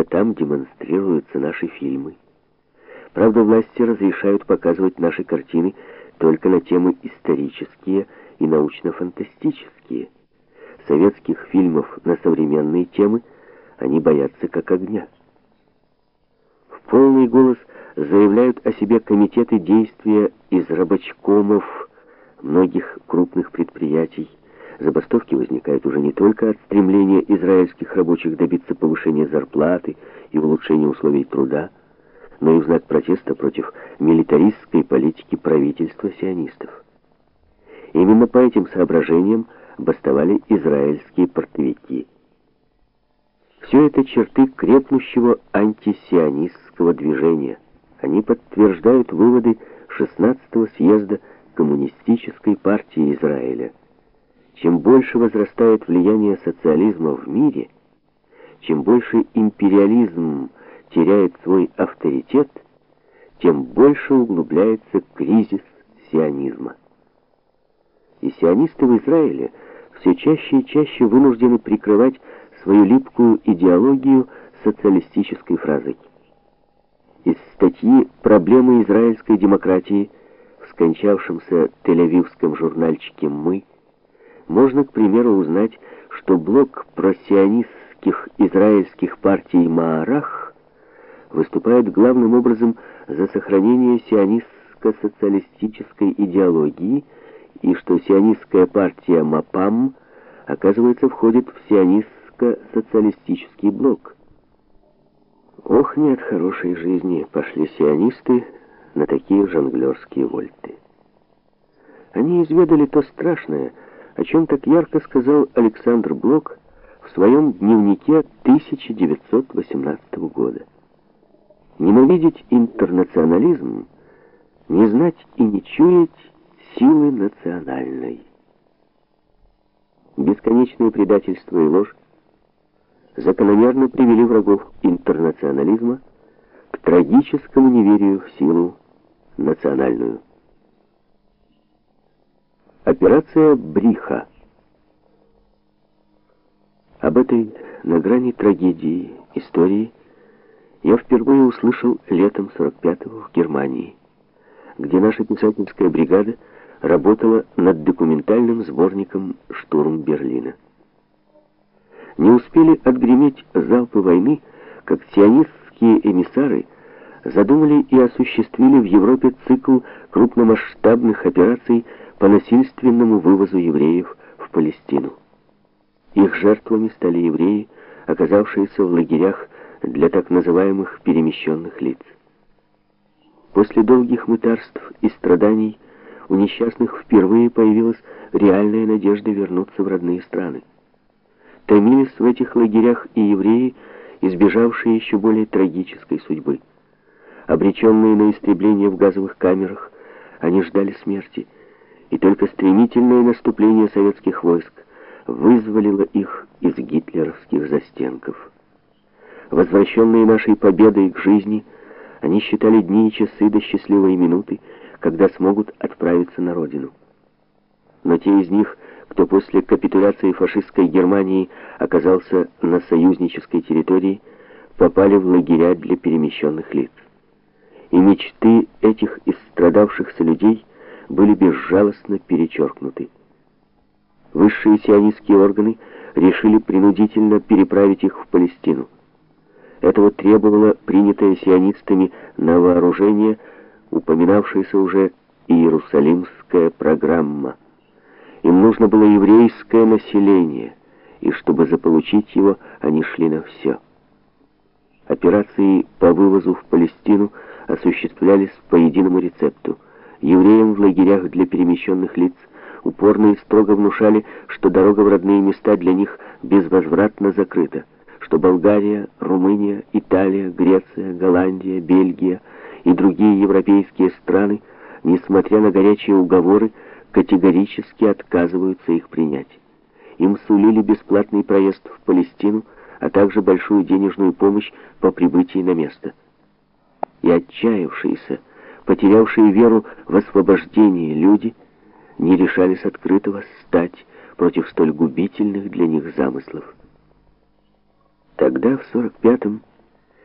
когда там демонстрируются наши фильмы. Правда, власти разрешают показывать наши картины только на темы исторические и научно-фантастические. Советских фильмов на современные темы они боятся как огня. В полный голос заявляют о себе комитеты действия из рабочкомов многих крупных предприятий. Забастовки возникают уже не только от стремления израильских рабочих добиться повышения зарплаты и улучшения условий труда, но и в знак протеста против милитаристской политики правительства сионистов. Именно по этим соображениям бастовали израильские портовики. Все это черты крепнущего антисионистского движения. Они подтверждают выводы 16-го съезда Коммунистической партии Израиля. Чем больше возрастает влияние социализма в мире, чем больше империализм теряет свой авторитет, тем больше углубляется кризис сионизма. И сионисты в Израиле все чаще и чаще вынуждены прикрывать свою липкую идеологию социалистической фразой. Из статьи «Проблемы израильской демократии» в скончавшемся тель-авивском журнальчике «Мы» можно, к примеру, узнать, что блок просионистских израильских партий «Маарах» выступает главным образом за сохранение сионистско-социалистической идеологии и что сионистская партия МАПАМ, оказывается, входит в сионистско-социалистический блок. Ох, не от хорошей жизни пошли сионисты на такие жонглерские вольты. Они изведали то страшное, о чем так ярко сказал Александр Блок в своем дневнике 1918 года. Ненавидеть интернационализм, не знать и не чуять силы национальной. Бесконечное предательство и ложь закономерно привели врагов интернационализма к трагическому неверию в силу национальную. Операция Бриха. Об этой на грани трагедии истории я впервые услышал летом 45-го в Германии, где наша писательская бригада работала над документальным сборником «Штурм Берлина». Не успели отгреметь залпы войны, как сионистские эмиссары задумали и осуществили в Европе цикл крупномасштабных операций по насильственному вывозу евреев в Палестину. Их жертвами стали евреи, оказавшиеся в лагерях для так называемых перемещенных лиц. После долгих мытарств и страданий у несчастных впервые появилась реальная надежда вернуться в родные страны. Томились в этих лагерях и евреи, избежавшие еще более трагической судьбы. Обреченные на истребление в газовых камерах, они ждали смерти, и только стремительное наступление советских войск вызволило их из гитлеровских застенков. Возвращенные нашей победой к жизни, они считали дни и часы до счастливой минуты, когда смогут отправиться на родину. Но те из них, кто после капитуляции фашистской Германии оказался на союзнической территории, попали в лагеря для перемещенных лиц. И мечты этих истрадавшихся людей были безжалостно перечеркнуты. Высшие сионистские органы решили принудительно переправить их в Палестину. Этого требовало принятое сионистами на вооружение упоминавшаяся уже Иерусалимская программа. Им нужно было еврейское население, и чтобы заполучить его, они шли на все. Операции по вывозу в Палестину осуществлялись по единому рецепту. Евреям в лагерях для перемещенных лиц упорно и строго внушали, что дорога в родные места для них безвозвратно закрыта что Болгария, Румыния, Италия, Греция, Голландия, Бельгия и другие европейские страны, несмотря на горячие уговоры, категорически отказываются их принять. Им сулили бесплатный проезд в Палестину, а также большую денежную помощь по прибытии на место. И отчаявшиеся, потерявшие веру в освобождение люди, не решались открыто восстать против столь губительных для них замыслов. Тогда, в 45-м,